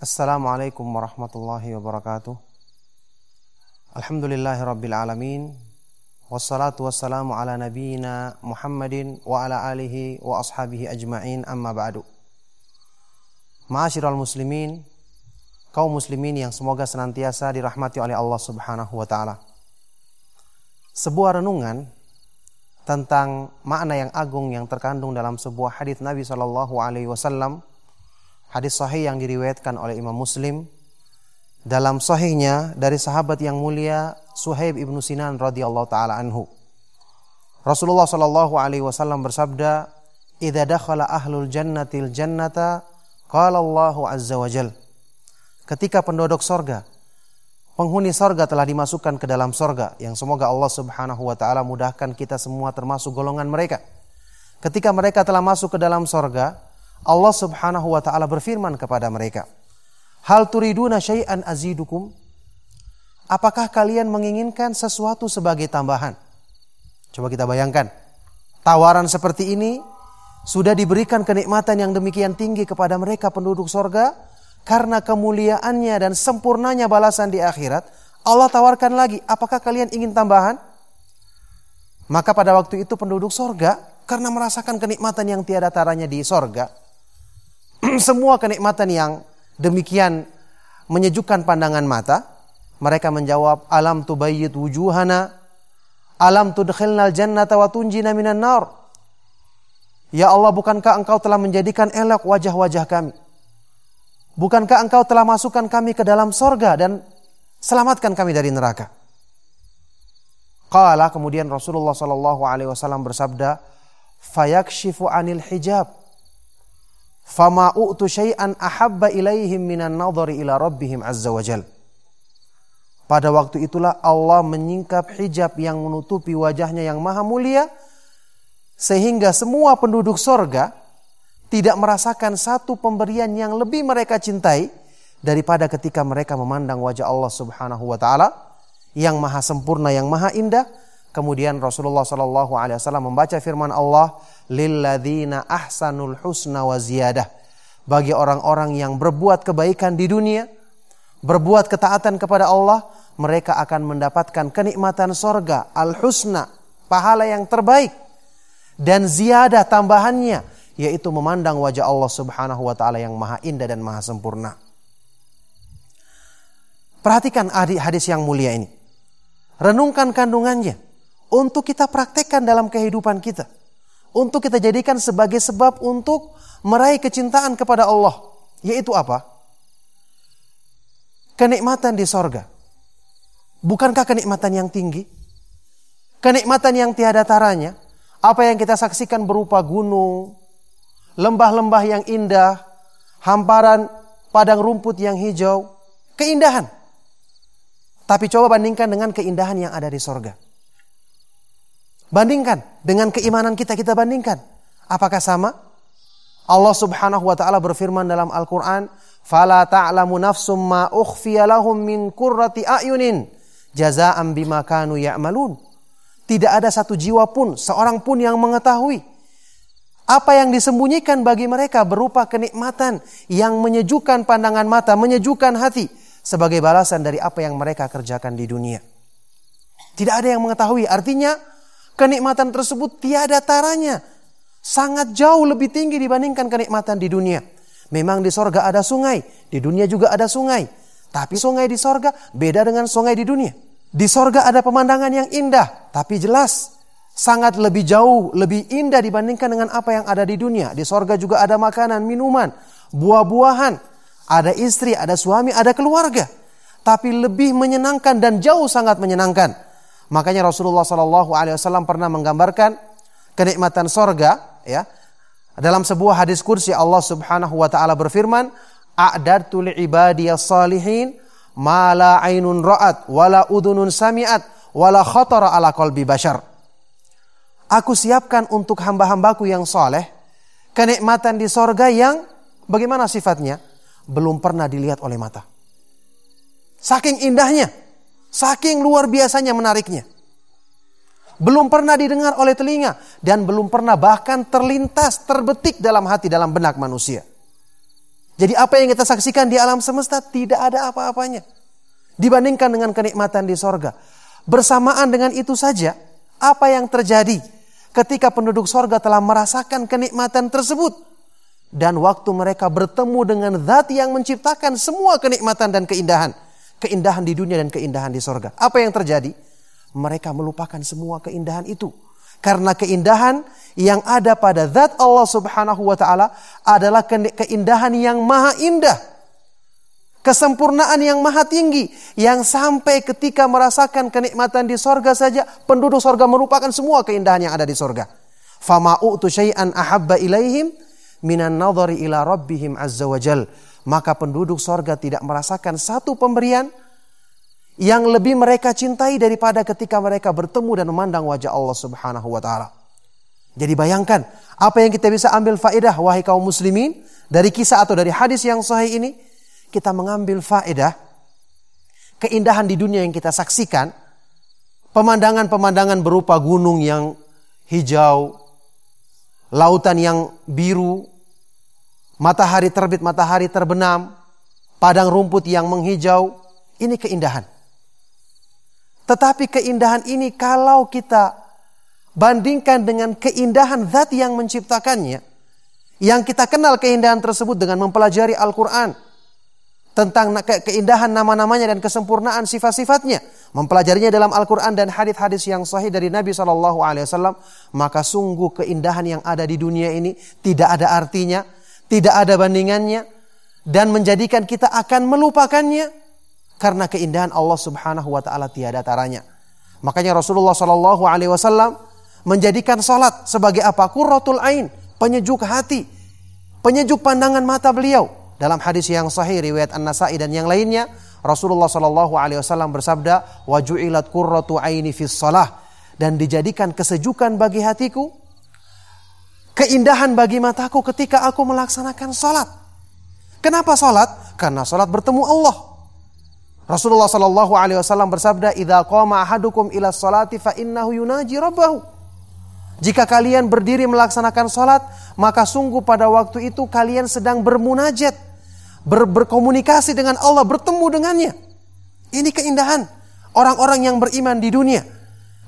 Assalamualaikum warahmatullahi wabarakatuh. Alhamdulillahi rabbil alamin. Wassalatu wassalamu ala nabiyyina Muhammadin wa ala alihi wa ashabihi ajma'in amma ba'du. Ma'asyiral muslimin, kaum muslimin yang semoga senantiasa dirahmati oleh Allah Subhanahu wa taala. Sebuah renungan tentang makna yang agung yang terkandung dalam sebuah hadis Nabi Shallallahu alaihi wasallam hadis sahih yang diriwayatkan oleh Imam Muslim dalam sahihnya dari sahabat yang mulia Suhaib ibnu Sinan radhiyallahu taala anhu. Rasulullah shallallahu alaihi wasallam bersabda, "Idza dakhala ahlul jannatil jannata, qala Allah azza wa jal." Ketika penduduk sorga, penghuni sorga telah dimasukkan ke dalam sorga, yang semoga Allah subhanahu wa ta'ala mudahkan kita semua termasuk golongan mereka. Ketika mereka telah masuk ke dalam sorga, Allah Subhanahu wa taala berfirman kepada mereka, "Hal turiduna syai'an azidukum?" Apakah kalian menginginkan sesuatu sebagai tambahan? Coba kita bayangkan. Tawaran seperti ini sudah diberikan kenikmatan yang demikian tinggi kepada mereka penduduk sorga karena kemuliaannya dan sempurnanya balasan di akhirat. Allah tawarkan lagi, apakah kalian ingin tambahan? Maka pada waktu itu penduduk sorga karena merasakan kenikmatan yang tiada taranya di sorga, semua kenikmatan yang demikian menyejukkan pandangan mata, mereka menjawab, Alam tubayyid wujuhana, alam tudkhilnal jannata wa tunjina minan nar. Ya Allah, bukankah engkau telah menjadikan elok wajah-wajah kami? Bukankah engkau telah masukkan kami ke dalam sorga dan selamatkan kami dari neraka? Qala kemudian Rasulullah Shallallahu Alaihi Wasallam bersabda, fayakshifu anil hijab fama u'tu syai'an ahabba ilaihim minan nadhari ila rabbihim azza wajal. Pada waktu itulah Allah menyingkap hijab yang menutupi wajahnya yang maha mulia sehingga semua penduduk sorga tidak merasakan satu pemberian yang lebih mereka cintai daripada ketika mereka memandang wajah Allah Subhanahu wa taala yang maha sempurna yang maha indah kemudian Rasulullah Shallallahu alaihi wasallam membaca firman Allah lilladzina ahsanul husna wa ziyadah. Bagi orang-orang yang berbuat kebaikan di dunia, berbuat ketaatan kepada Allah, mereka akan mendapatkan kenikmatan sorga, al-husna, pahala yang terbaik. Dan ziyadah tambahannya, yaitu memandang wajah Allah subhanahu wa ta'ala yang maha indah dan maha sempurna. Perhatikan hadis yang mulia ini. Renungkan kandungannya. Untuk kita praktekkan dalam kehidupan kita untuk kita jadikan sebagai sebab untuk meraih kecintaan kepada Allah. Yaitu apa? Kenikmatan di sorga. Bukankah kenikmatan yang tinggi? Kenikmatan yang tiada taranya. Apa yang kita saksikan berupa gunung, lembah-lembah yang indah, hamparan padang rumput yang hijau, keindahan. Tapi coba bandingkan dengan keindahan yang ada di sorga. Bandingkan dengan keimanan kita, kita bandingkan. Apakah sama? Allah Subhanahu wa taala berfirman dalam Al-Qur'an, "Fala ta'lamu nafsum ma ukhfiya lahum min qurrati a'yunin jazaa'an bima kanu ya'malun." Tidak ada satu jiwa pun, seorang pun yang mengetahui apa yang disembunyikan bagi mereka berupa kenikmatan yang menyejukkan pandangan mata, menyejukkan hati sebagai balasan dari apa yang mereka kerjakan di dunia. Tidak ada yang mengetahui, artinya Kenikmatan tersebut tiada taranya. Sangat jauh lebih tinggi dibandingkan kenikmatan di dunia. Memang di sorga ada sungai, di dunia juga ada sungai. Tapi sungai di sorga beda dengan sungai di dunia. Di sorga ada pemandangan yang indah, tapi jelas sangat lebih jauh, lebih indah dibandingkan dengan apa yang ada di dunia. Di sorga juga ada makanan, minuman, buah-buahan, ada istri, ada suami, ada keluarga. Tapi lebih menyenangkan dan jauh sangat menyenangkan Makanya Rasulullah Shallallahu Alaihi Wasallam pernah menggambarkan kenikmatan sorga, ya. Dalam sebuah hadis kursi Allah Subhanahu Wa Taala berfirman, "A'dadtu ibadiyas salihin ma la ainun ra'at wala udunun sami'at wala khatara ala qalbi bashar." Aku siapkan untuk hamba-hambaku yang soleh kenikmatan di sorga yang bagaimana sifatnya belum pernah dilihat oleh mata. Saking indahnya, Saking luar biasanya menariknya. Belum pernah didengar oleh telinga dan belum pernah bahkan terlintas, terbetik dalam hati, dalam benak manusia. Jadi apa yang kita saksikan di alam semesta tidak ada apa-apanya. Dibandingkan dengan kenikmatan di sorga. Bersamaan dengan itu saja, apa yang terjadi ketika penduduk sorga telah merasakan kenikmatan tersebut. Dan waktu mereka bertemu dengan zat yang menciptakan semua kenikmatan dan keindahan. Keindahan di dunia dan keindahan di sorga. Apa yang terjadi? Mereka melupakan semua keindahan itu karena keindahan yang ada pada zat Allah Subhanahu wa taala adalah keindahan yang maha indah. Kesempurnaan yang maha tinggi yang sampai ketika merasakan kenikmatan di sorga saja penduduk sorga merupakan semua keindahan yang ada di sorga. Fama u'tu syai'an ahabba ilaihim minan nadhari ila rabbihim azza wajal. Maka penduduk sorga tidak merasakan satu pemberian yang lebih mereka cintai daripada ketika mereka bertemu dan memandang wajah Allah Subhanahu wa taala. Jadi bayangkan apa yang kita bisa ambil faedah wahai kaum muslimin dari kisah atau dari hadis yang sahih ini kita mengambil faedah keindahan di dunia yang kita saksikan pemandangan-pemandangan berupa gunung yang hijau, lautan yang biru, matahari terbit, matahari terbenam, padang rumput yang menghijau, ini keindahan. Tetapi keindahan ini kalau kita bandingkan dengan keindahan zat yang menciptakannya, yang kita kenal keindahan tersebut dengan mempelajari Al-Quran, tentang keindahan nama-namanya dan kesempurnaan sifat-sifatnya, mempelajarinya dalam Al-Quran dan hadis-hadis yang sahih dari Nabi Wasallam, maka sungguh keindahan yang ada di dunia ini tidak ada artinya, tidak ada bandingannya, dan menjadikan kita akan melupakannya karena keindahan Allah Subhanahu wa taala tiada taranya. Makanya Rasulullah Shallallahu alaihi wasallam menjadikan salat sebagai apa? Qurratul ain, penyejuk hati, penyejuk pandangan mata beliau. Dalam hadis yang sahih riwayat An-Nasa'i dan yang lainnya, Rasulullah Shallallahu alaihi wasallam bersabda, "Wa ju'ilat qurratu aini fis salah." Dan dijadikan kesejukan bagi hatiku, keindahan bagi mataku ketika aku melaksanakan salat. Kenapa salat? Karena salat bertemu Allah. Rasulullah Shallallahu Alaihi Wasallam bersabda, "Idza qama ahadukum ila salati fa innahu yunaji rabbahu." Jika kalian berdiri melaksanakan salat, maka sungguh pada waktu itu kalian sedang bermunajat, ber berkomunikasi dengan Allah, bertemu dengannya. Ini keindahan orang-orang yang beriman di dunia.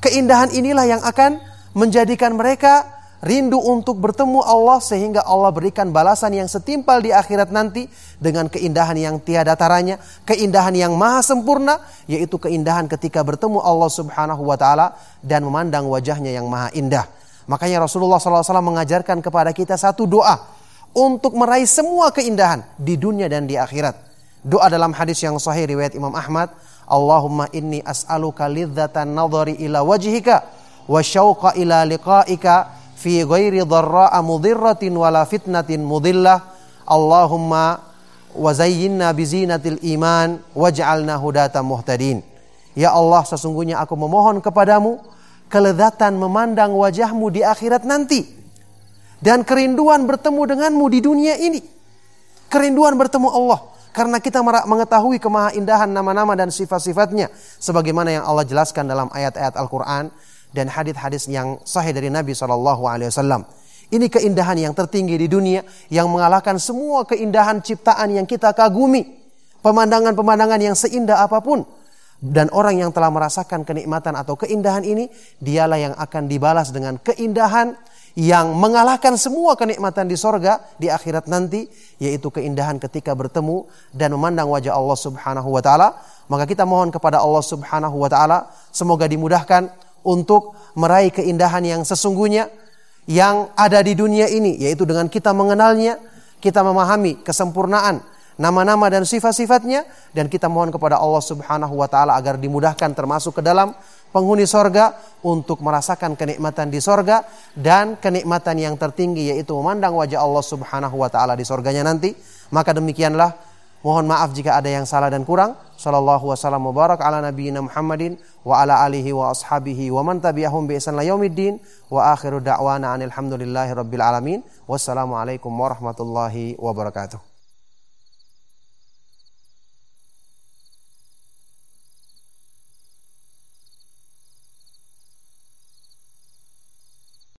Keindahan inilah yang akan menjadikan mereka rindu untuk bertemu Allah sehingga Allah berikan balasan yang setimpal di akhirat nanti dengan keindahan yang tiada taranya, keindahan yang maha sempurna yaitu keindahan ketika bertemu Allah Subhanahu wa taala dan memandang wajahnya yang maha indah. Makanya Rasulullah SAW mengajarkan kepada kita satu doa untuk meraih semua keindahan di dunia dan di akhirat. Doa dalam hadis yang sahih riwayat Imam Ahmad, Allahumma inni as'aluka lidzatan nadhari ila wajhika wa syauqa ila liqa'ika fi ghairi dharra'a mudhirratin wala fitnatin mudillah. Allahumma wa zayyinna bizinatil iman waj'alna hudatan muhtadin. Ya Allah sesungguhnya aku memohon kepadamu kelezatan memandang wajahmu di akhirat nanti dan kerinduan bertemu denganmu di dunia ini. Kerinduan bertemu Allah karena kita mengetahui kemahaindahan nama-nama dan sifat-sifatnya sebagaimana yang Allah jelaskan dalam ayat-ayat Al-Qur'an dan hadis-hadis yang sahih dari Nabi Shallallahu Alaihi Wasallam. Ini keindahan yang tertinggi di dunia yang mengalahkan semua keindahan ciptaan yang kita kagumi. Pemandangan-pemandangan yang seindah apa pun. Dan orang yang telah merasakan kenikmatan atau keindahan ini, dialah yang akan dibalas dengan keindahan yang mengalahkan semua kenikmatan di sorga di akhirat nanti, yaitu keindahan ketika bertemu dan memandang wajah Allah Subhanahu wa Ta'ala. Maka kita mohon kepada Allah Subhanahu wa Ta'ala, semoga dimudahkan untuk meraih keindahan yang sesungguhnya yang ada di dunia ini yaitu dengan kita mengenalnya kita memahami kesempurnaan nama-nama dan sifat-sifatnya dan kita mohon kepada Allah Subhanahu wa taala agar dimudahkan termasuk ke dalam penghuni sorga untuk merasakan kenikmatan di sorga dan kenikmatan yang tertinggi yaitu memandang wajah Allah Subhanahu wa taala di sorganya nanti. Maka demikianlah Mohon maaf jika ada yang salah dan kurang. Sallallahu wasallam mubarak ala nabiyyina Muhammadin wa ala alihi wa ashabihi wa man tabi'ahum bi ihsan yaumiddin wa akhiru da'wana anil hamdulillahi rabbil alamin. Wassalamualaikum warahmatullahi wabarakatuh.